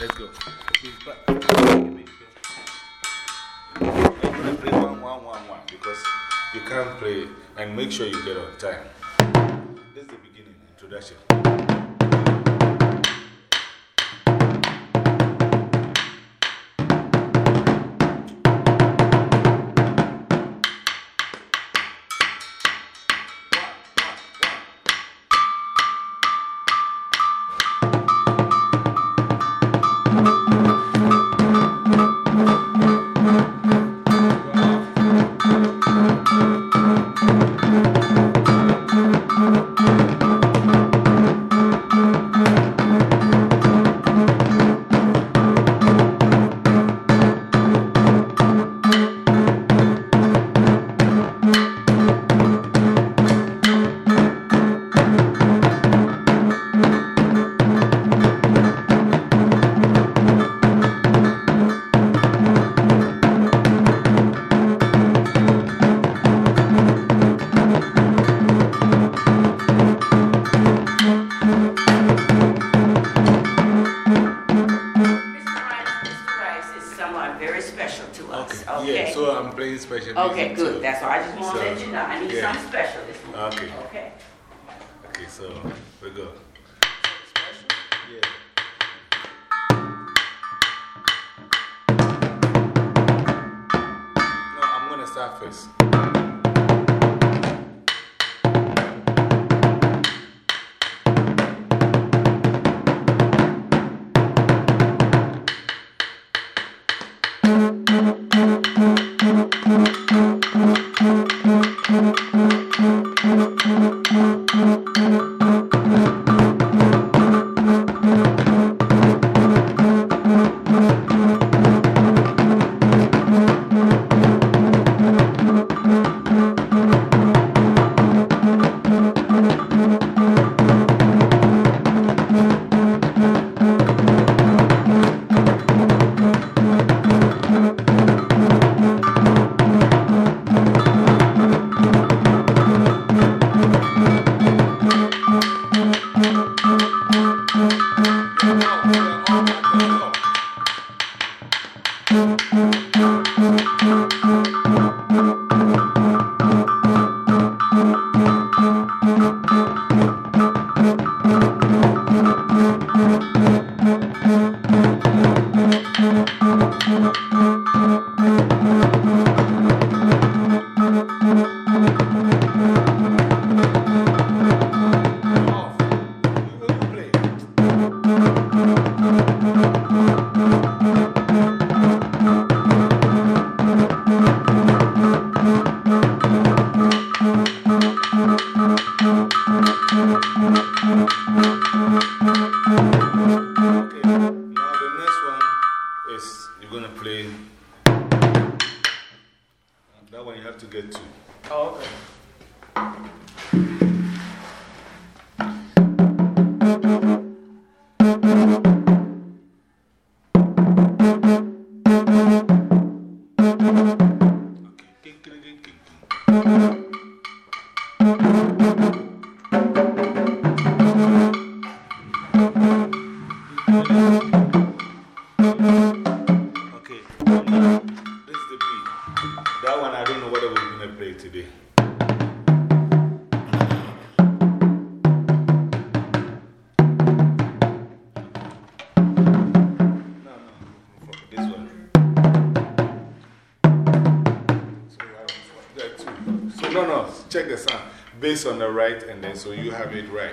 Let's go. I'm going to play one, one, one, one because you can't play and make sure you get on time. This is the beginning, introduction. Okay. So we go. Yeah. No, I'm going to start first. So you have it right.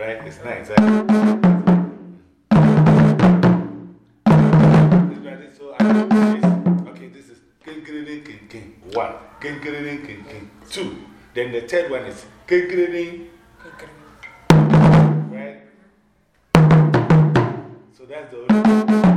Right? It's. Right? So Okay, this is king, king. One. King, king. Two. Then the third one is king, king, Right? So that's the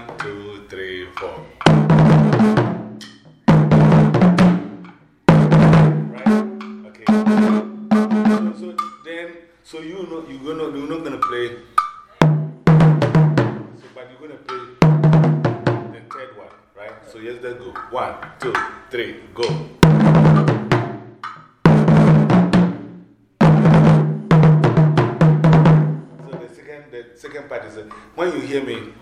One, two, three, four. Right? Okay. So, then, so you know, you're, gonna, you're not going to play. So, but you're going to play the third one, right? So, yes, let's go. One, two, three, go. So, the second, the second part is uh, when you hear me,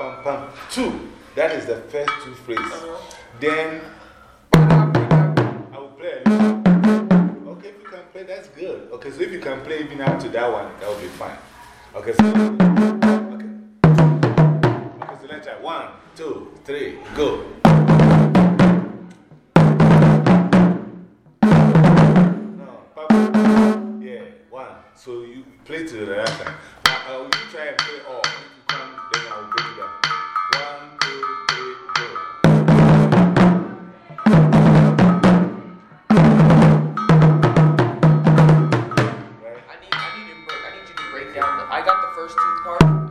pam pam two. That is the first two phrases. Then I will play. Okay, if you can play, that's good. Okay, so if you can play even up to that one, that will be fine. Okay, so okay. Okay, so let's try one, two, three, go. No. Yeah, one. So you play to the time. Now, uh, you try and play all. Part.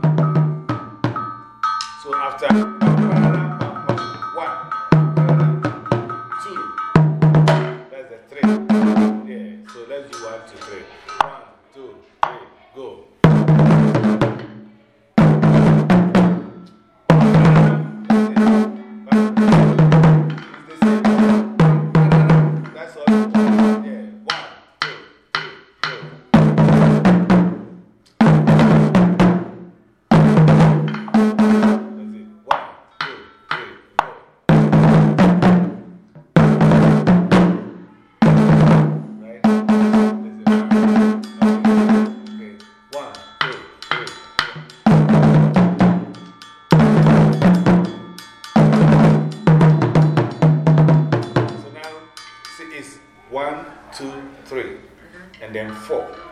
So after and then 4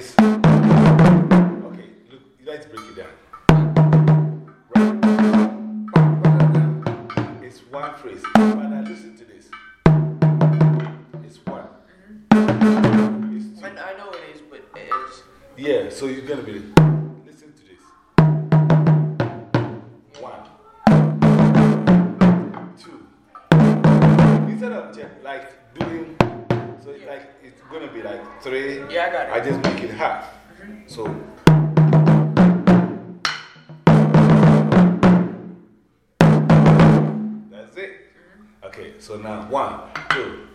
Okay, look, you guys break it down. Right. It's one phrase. When I listen to this. It's one. Mm-hmm. It's two. I know it is, but it is. Yeah, so you're going to be. two.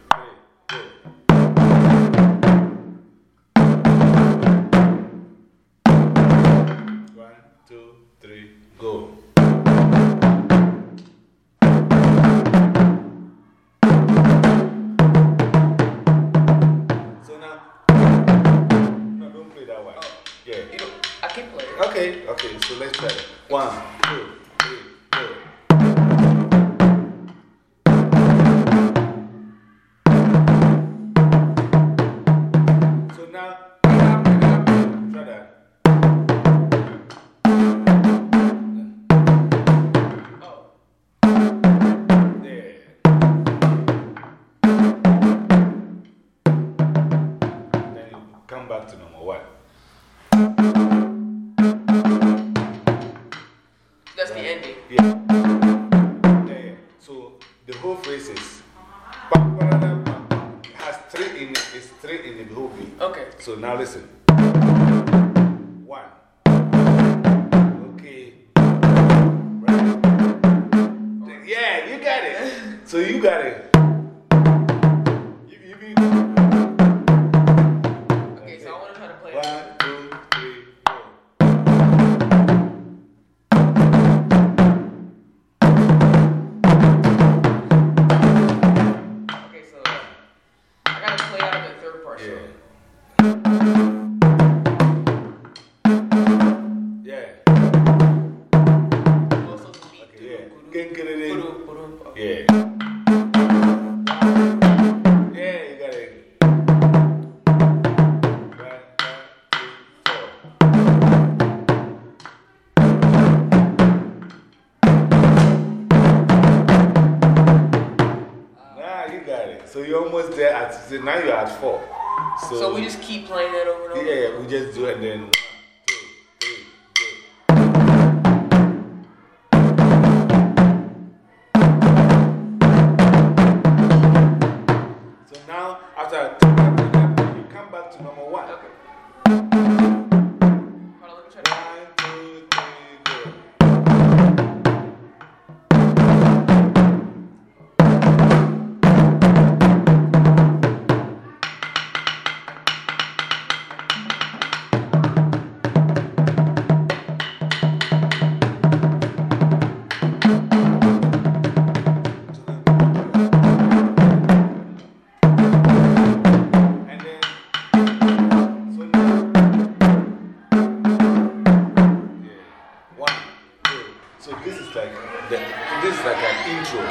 So this is like the, this is like an intro.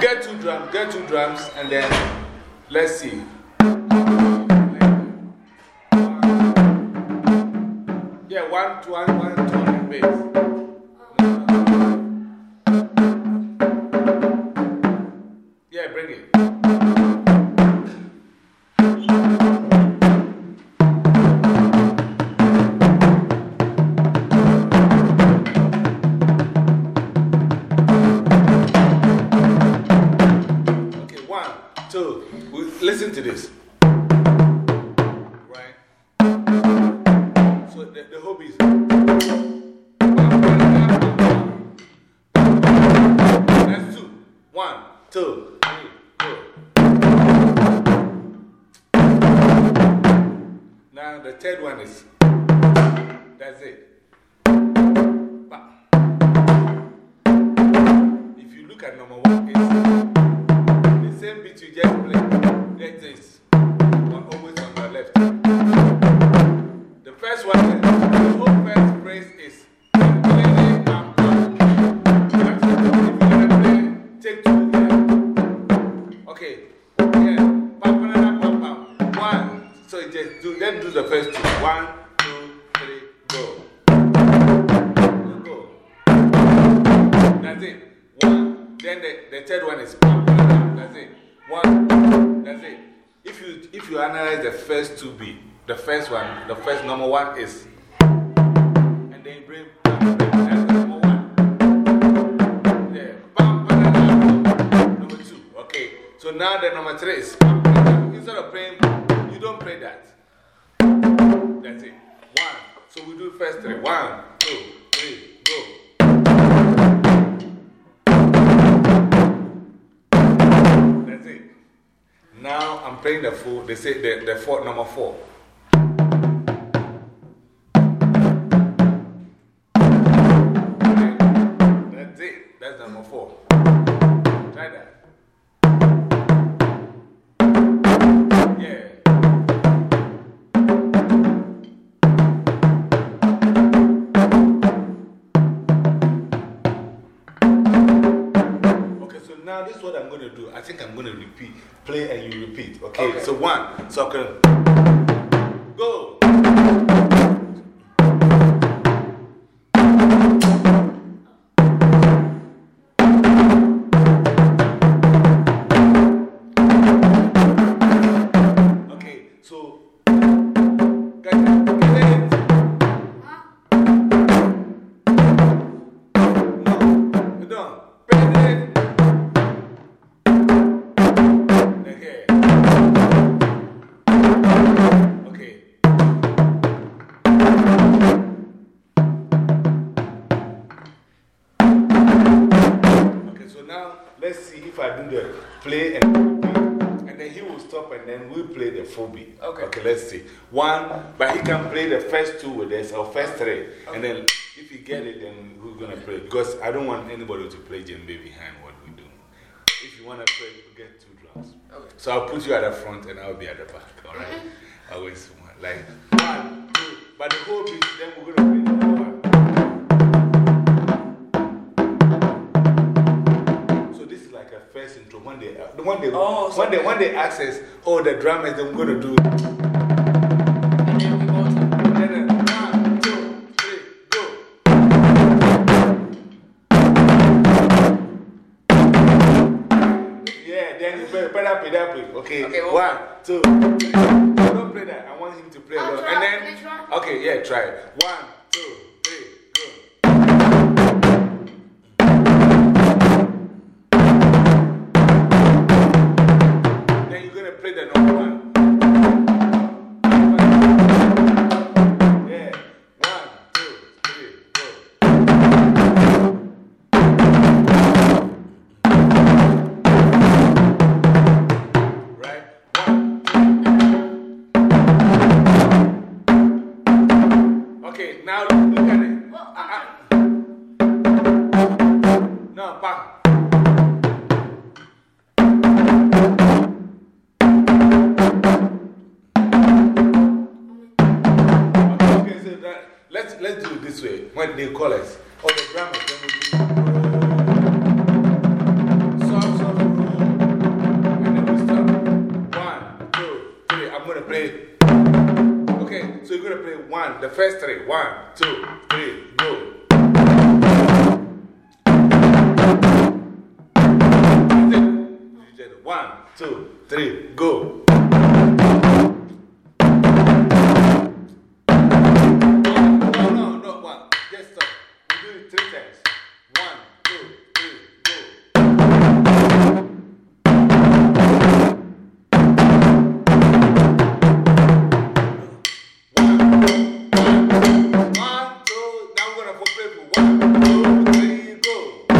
Get two drums, get two drums, and then let's see. Yeah, one, two, one, one, two, and bass. The third one is. That's it. Ba. If you look at number one, it's the same beat you just played. That is one always on the left. The first one, the whole first phrase is. The first two. One, two, three, go. Go. That's it. One. Then the, the third one is pam. That's it. One. That's it. If you, if you analyze the first two beat, the first one, the first number one is. And then you bring. Number one. Number two. Okay. So now the number three is. Instead of playing, you don't play that. That's it. One. So we do first three. One, two, three, go. That's it. Now I'm playing the full, they say the, the fourth, number four. One, but he can play the first two with us, or first three. And then if he get it, then we're going to play. Because I don't want anybody to play djembe behind what we do. If you want to play, we get two drums. Okay. So I'll put you at the front and I'll be at the back. All right? Always one. Like one, two. But the whole beat, then we're going to play the one. So this is like a first intro. When they, uh, when they, Oh, when they, when they us, oh, the drum is, then we're going to do. Two. Don't play that. I want him to play try. And then, okay, yeah, try it. One, the first three. One, two, three, go. One, two, three, go. go.